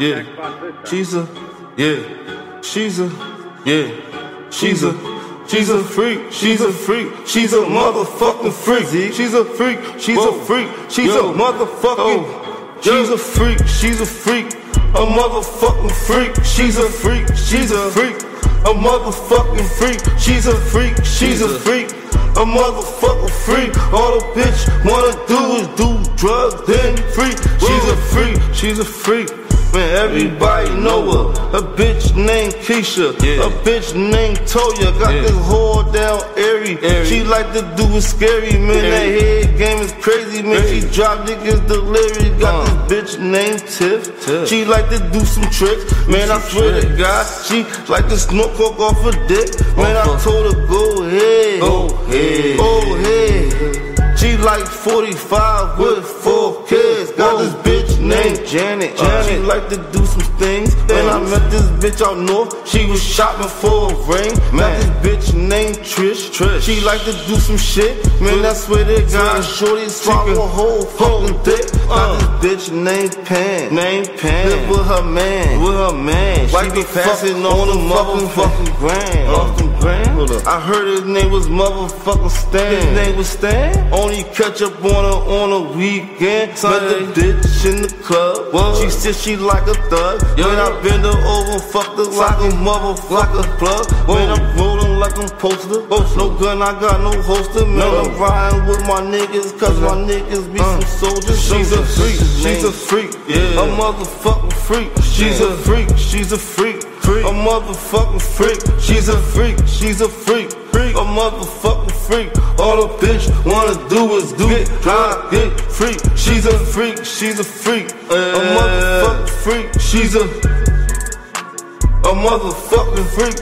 yeah. She's a, yeah. She's a, yeah. She's a, she's a freak. She's a freak. She's a motherfucking freak. She's a freak. She's a freak. She's a motherfucking. She's a freak. She's a freak. A motherfucking freak. She's a freak. She's a freak. A motherfucking freak. She's a freak. She's a freak. A motherfucking freak. All the bitch wanna do is do drugs, then freak. She's a freak. She's a freak. Man, everybody know her. A bitch named Keisha. Yeah. A bitch named Toya. Got Yeah. this whore down airy. Airy. She like to do it scary, man. That Airy. head game is crazy, man. Crazy. She drop niggas delirious. Got Uh. this bitch named Tiff. Tiff. She like to do some tricks. Man, I some swear to. God, she like to smoke coke off her dick. Man, I told her go ahead. Go ahead. Go ahead. She like 45 with four kids. Got this bitch named Janet. Janet. She like to do some things. When I met this bitch out north, she was shopping for a ring. Man. this bitch named Trish. Trish. She like to do some shit. Man, that's where they got shorty swallow a whole fucking dick. Uh. Got this bitch named Pan. Named Pan. Live with her man. With her man. She Like be the passing on the motherfucking grand. Uh. Off the grand. I heard his name was motherfucking Stan. His name was Stan? Only catch up on her on a weekend. Met the bitch in the club. What? She said she like a thug. Yo. I bend her over, fuck her like a motherfucker plug. When I'm like I'm posted. No gun, I got no holster. Man, No. I'm riding with my niggas, cause my niggas be Uh. some soldiers. She's a freak. She's a freak. Yeah. A motherfucking freak. She's a freak. She's a freak. Freak. A motherfucking freak. She's a freak. She's a freak. Freak. A motherfucking freak. All a bitch wanna do is do get high, get freak. She's a freak. She's a freak. A motherfucking freak. She's a a motherfucking freak.